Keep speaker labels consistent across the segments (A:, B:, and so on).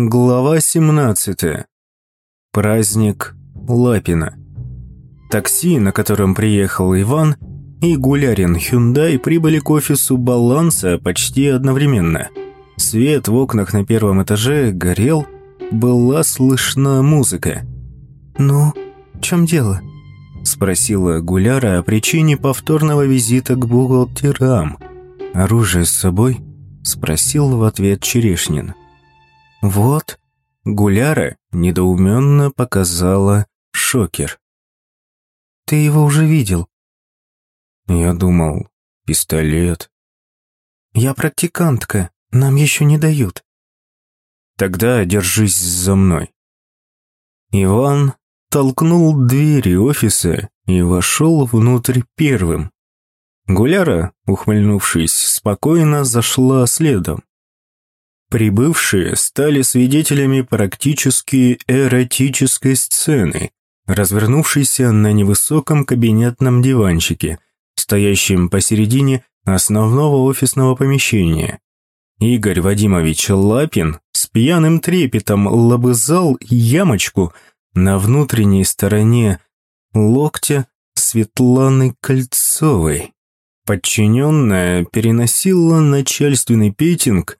A: Глава 17. Праздник Лапина. Такси, на котором приехал Иван, и Гулярин Hyundai прибыли к офису «Баланса» почти одновременно. Свет в окнах на первом этаже горел, была слышна музыка.
B: «Ну, в чем дело?»
A: – спросила Гуляра о причине повторного визита к бухгалтерам. «Оружие с собой?» – спросил в ответ Черешнин.
B: «Вот».
A: Гуляра недоуменно показала шокер.
B: «Ты его уже видел?»
A: Я думал, пистолет.
B: «Я практикантка, нам еще не дают».
A: «Тогда держись за мной». Иван толкнул двери офиса и вошел внутрь первым. Гуляра, ухмыльнувшись, спокойно зашла следом. Прибывшие стали свидетелями практически эротической сцены, развернувшейся на невысоком кабинетном диванчике, стоящем посередине основного офисного помещения. Игорь Вадимович Лапин с пьяным трепетом лобызал ямочку на внутренней стороне локтя Светланы Кольцовой. Подчиненная переносила начальственный петинг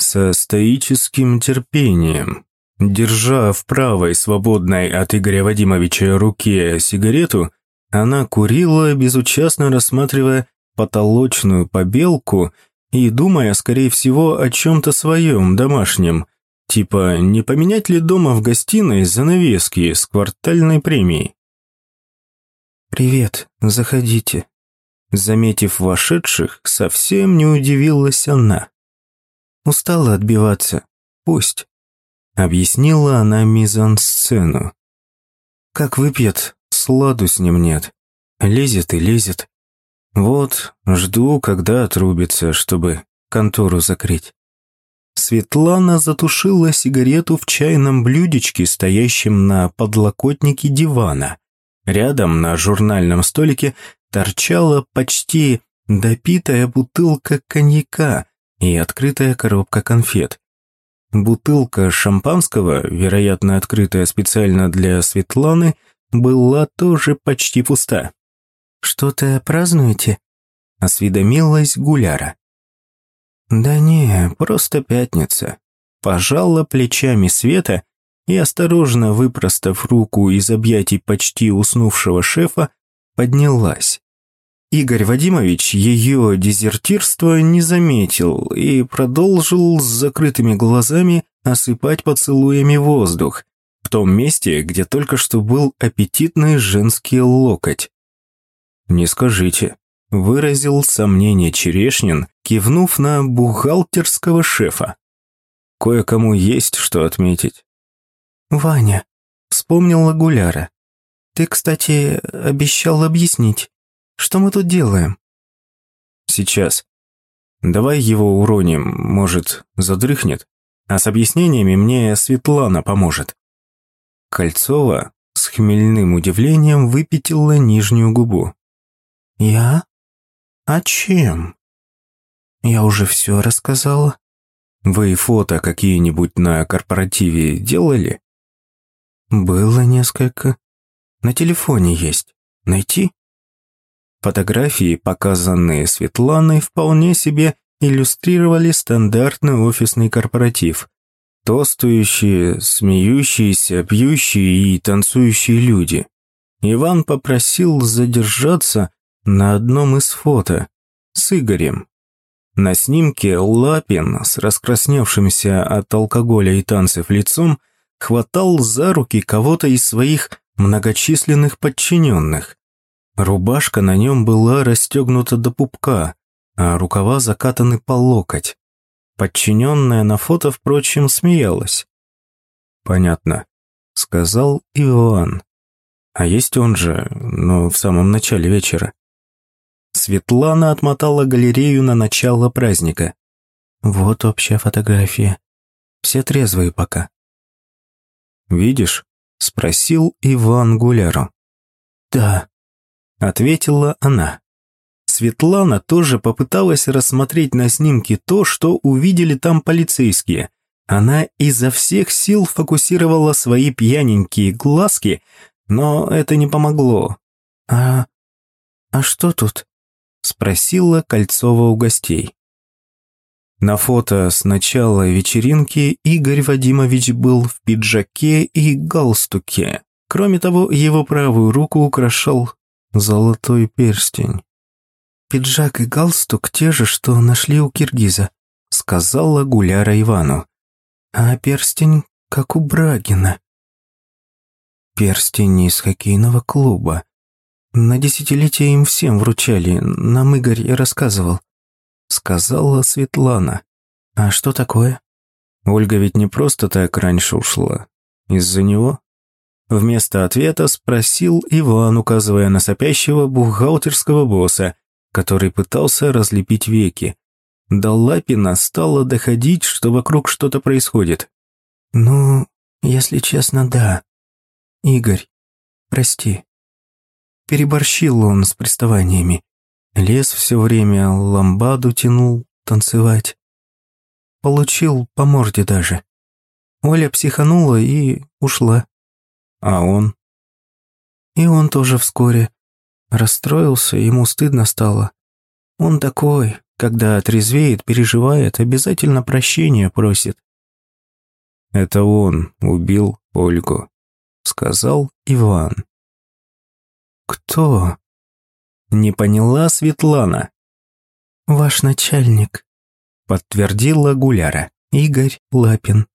A: со стоическим терпением. Держа в правой, свободной от Игоря Вадимовича руке сигарету, она курила, безучастно рассматривая потолочную побелку и думая, скорее всего, о чем-то своем, домашнем, типа не поменять ли дома в гостиной занавески с квартальной премией.
B: «Привет, заходите».
A: Заметив вошедших, совсем не удивилась она.
B: Устала отбиваться. Пусть.
A: Объяснила она мизансцену.
B: Как выпьет,
A: сладу с ним нет. Лезет и лезет. Вот, жду, когда отрубится, чтобы контору закрыть. Светлана затушила сигарету в чайном блюдечке, стоящем на подлокотнике дивана. Рядом на журнальном столике торчала почти допитая бутылка коньяка, и открытая коробка конфет. Бутылка шампанского, вероятно, открытая специально для Светланы, была тоже почти пуста.
B: «Что-то празднуете?» – осведомилась Гуляра.
A: «Да не, просто пятница». Пожала плечами Света и, осторожно выпростав руку из объятий почти уснувшего шефа, поднялась. Игорь Вадимович ее дезертирство не заметил и продолжил с закрытыми глазами осыпать поцелуями воздух в том месте, где только что был аппетитный женский локоть. «Не скажите», – выразил сомнение Черешнин, кивнув на бухгалтерского шефа. «Кое-кому есть что отметить».
B: «Ваня», – вспомнила Гуляра. «Ты, кстати, обещал объяснить». Что мы тут делаем?»
A: «Сейчас. Давай его уроним, может, задрыхнет, а с объяснениями мне Светлана поможет». Кольцова с хмельным удивлением выпятила нижнюю губу.
B: «Я? А чем?» «Я уже все рассказала».
A: «Вы фото какие-нибудь на корпоративе делали?»
B: «Было несколько. На телефоне есть. Найти?»
A: Фотографии, показанные Светланой, вполне себе иллюстрировали стандартный офисный корпоратив. Тостующие, смеющиеся, пьющие и танцующие люди. Иван попросил задержаться на одном из фото с Игорем. На снимке Лапин с раскрасневшимся от алкоголя и танцев лицом хватал за руки кого-то из своих многочисленных подчиненных. Рубашка на нем была расстегнута до пупка, а рукава закатаны по локоть. Подчиненная на фото, впрочем, смеялась. «Понятно», — сказал Иван. «А есть он же, но в самом начале вечера». Светлана отмотала галерею на начало праздника.
B: «Вот общая фотография. Все трезвые пока».
A: «Видишь?» — спросил Иван Гуляру.
B: «Да»,
A: ответила она. Светлана тоже попыталась рассмотреть на снимке то, что увидели там полицейские. Она изо всех сил фокусировала свои пьяненькие глазки, но это не помогло.
B: «А... а что тут?» — спросила Кольцова у гостей.
A: На фото с начала вечеринки Игорь Вадимович был в пиджаке и галстуке. Кроме того, его правую руку украшал золотой перстень.
B: «Пиджак и галстук те же, что нашли у киргиза», — сказала Гуляра Ивану. «А перстень, как у Брагина». «Перстень из хоккейного клуба. На десятилетие им всем вручали, нам Игорь рассказывал сказала Светлана. «А что такое?»
A: Ольга ведь не просто так раньше ушла. Из-за него? Вместо ответа спросил Иван, указывая на сопящего бухгалтерского босса, который пытался разлепить веки. До Лапина стало доходить, что вокруг что-то происходит.
B: «Ну, если честно, да. Игорь, прости». Переборщил он с приставаниями. Лес все время ламбаду тянул танцевать. Получил по морде даже. Оля психанула и ушла.
A: А он?
B: И он тоже вскоре расстроился, ему стыдно стало. Он такой, когда отрезвеет, переживает, обязательно прощения просит.
A: Это он убил Ольгу, сказал Иван.
B: Кто?
A: Не поняла Светлана.
B: «Ваш начальник», — подтвердила Гуляра, Игорь Лапин.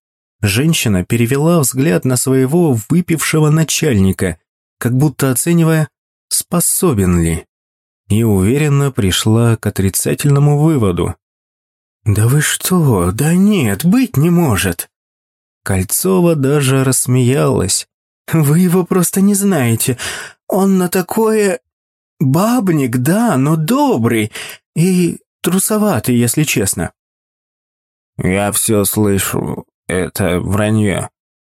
A: Женщина перевела взгляд на своего выпившего начальника, как будто оценивая, способен ли, и уверенно пришла к отрицательному выводу.
B: «Да вы что? Да нет, быть не может!»
A: Кольцова даже рассмеялась.
B: «Вы его просто не знаете. Он на такое Бабник, да, но добрый и трусоватый, если честно.
A: Я все слышу, это вранье.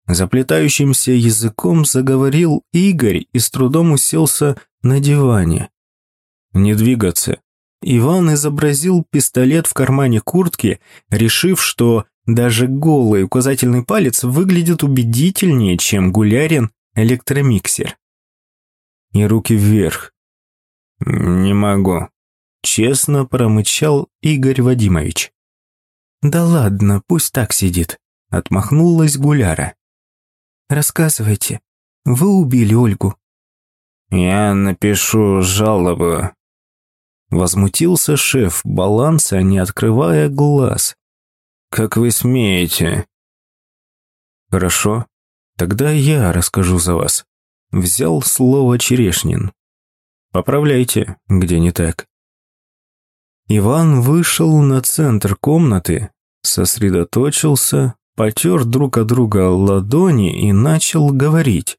A: Заплетающимся языком заговорил Игорь и с трудом уселся на диване. Не двигаться. Иван изобразил пистолет в кармане куртки, решив, что даже голый указательный палец выглядит убедительнее, чем гулярин электромиксер. И руки вверх. «Не могу», — честно промычал Игорь Вадимович.
B: «Да ладно, пусть так сидит», — отмахнулась Гуляра. «Рассказывайте, вы убили Ольгу».
A: «Я напишу жалобу», — возмутился шеф баланса, не открывая глаз. «Как вы смеете?» «Хорошо, тогда я расскажу за вас», — взял слово Черешнин. Поправляйте, где не так. Иван вышел на центр комнаты, сосредоточился, потер друг от друга ладони и начал говорить.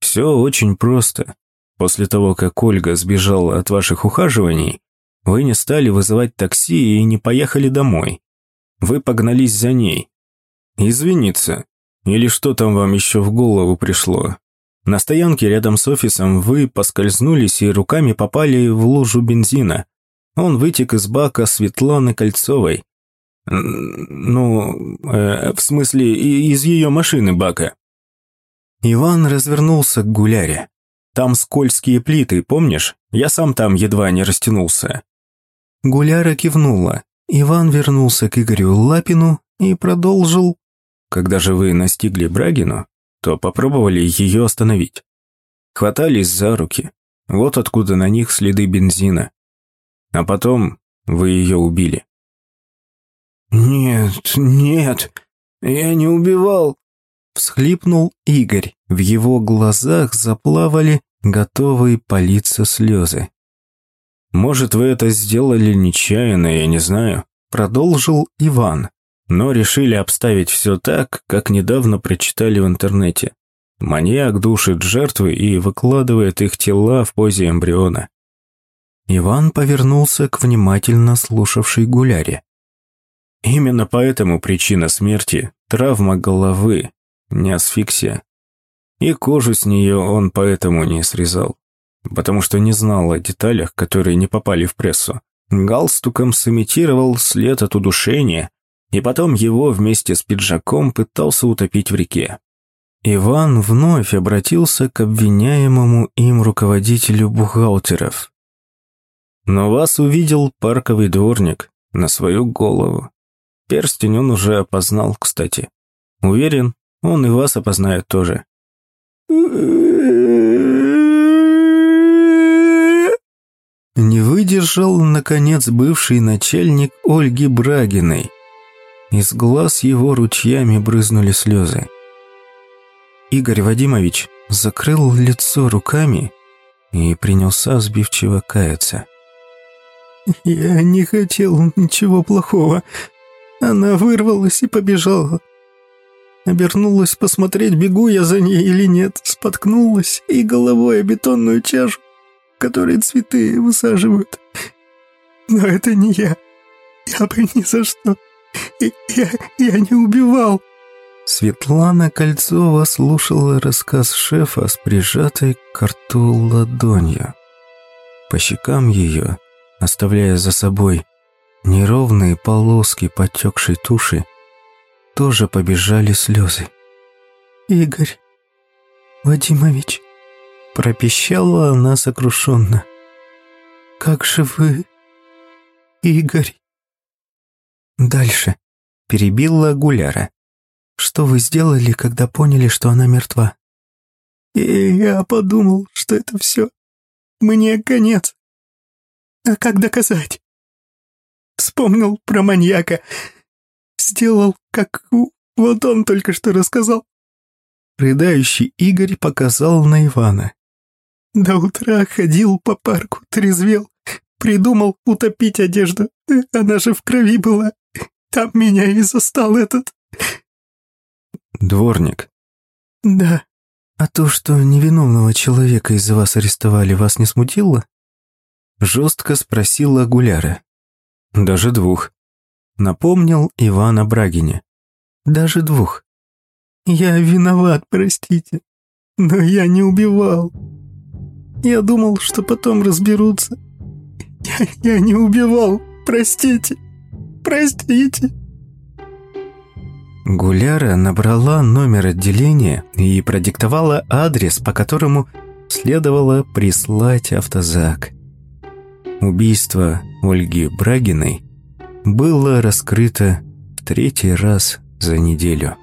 A: Все очень просто. После того, как Ольга сбежала от ваших ухаживаний, вы не стали вызывать такси и не поехали домой. Вы погнались за ней. Извиниться. Или что там вам еще в голову пришло? На стоянке рядом с офисом вы поскользнулись и руками попали в лужу бензина. Он вытек из бака Светланы Кольцовой. Ну, э, в смысле, из ее машины бака. Иван развернулся к гуляре. Там скользкие плиты, помнишь? Я сам там едва не растянулся.
B: Гуляра кивнула. Иван вернулся к Игорю Лапину и продолжил.
A: Когда же вы настигли Брагину, то попробовали ее остановить. Хватались за руки. Вот откуда на них следы бензина. А потом вы ее убили.
B: «Нет, нет, я не убивал», — всхлипнул Игорь. В его глазах заплавали готовые палиться слезы.
A: «Может, вы это сделали нечаянно, я не знаю», — продолжил Иван но решили обставить все так, как недавно прочитали в интернете. Маньяк душит жертвы и выкладывает их тела в позе эмбриона.
B: Иван повернулся к внимательно слушавшей гуляре.
A: Именно поэтому причина смерти – травма головы, не асфиксия. И кожу с нее он поэтому не срезал, потому что не знал о деталях, которые не попали в прессу. Галстуком сымитировал след от удушения, и потом его вместе с пиджаком пытался утопить в реке.
B: Иван вновь обратился к обвиняемому им руководителю бухгалтеров.
A: «Но вас увидел парковый дворник на свою голову. Перстень он уже опознал, кстати. Уверен, он и вас опознает тоже».
B: Не выдержал, наконец, бывший начальник Ольги Брагиной. Из глаз его ручьями брызнули слезы. Игорь Вадимович закрыл лицо руками и принялся сбивчиво каяться. «Я не хотел ничего плохого. Она вырвалась и побежала. Обернулась посмотреть, бегу я за ней или нет. Споткнулась и головой о бетонную чашу которые цветы высаживают. Но это не я. Я бы ни за что. Я, я не убивал. Светлана Кольцова слушала рассказ шефа с прижатой к рту ладонью. По щекам ее, оставляя за собой неровные полоски потекшей туши, тоже побежали слезы. «Игорь Вадимович, Пропищала она сокрушенно. «Как же вы, Игорь?» «Дальше», — перебила Гуляра. «Что вы сделали, когда поняли, что она мертва?» И «Я подумал, что это все. Мне конец. А как доказать?» Вспомнил про маньяка. Сделал, как вот он только что рассказал. Рыдающий Игорь показал на Ивана. До утра ходил по парку, трезвел. Придумал утопить одежду. Она же в крови была. Там меня и застал этот...
A: Дворник.
B: Да. А то, что невиновного человека из-за вас арестовали, вас не смутило? Жестко спросила Гуляра.
A: Даже двух. Напомнил Иван о Брагине.
B: Даже двух. Я виноват, простите. Но я не убивал. Я думал, что потом разберутся. Я, я не убивал. Простите. Простите. Гуляра набрала номер отделения и продиктовала адрес, по которому следовало прислать автозак. Убийство Ольги Брагиной было раскрыто в третий раз за неделю.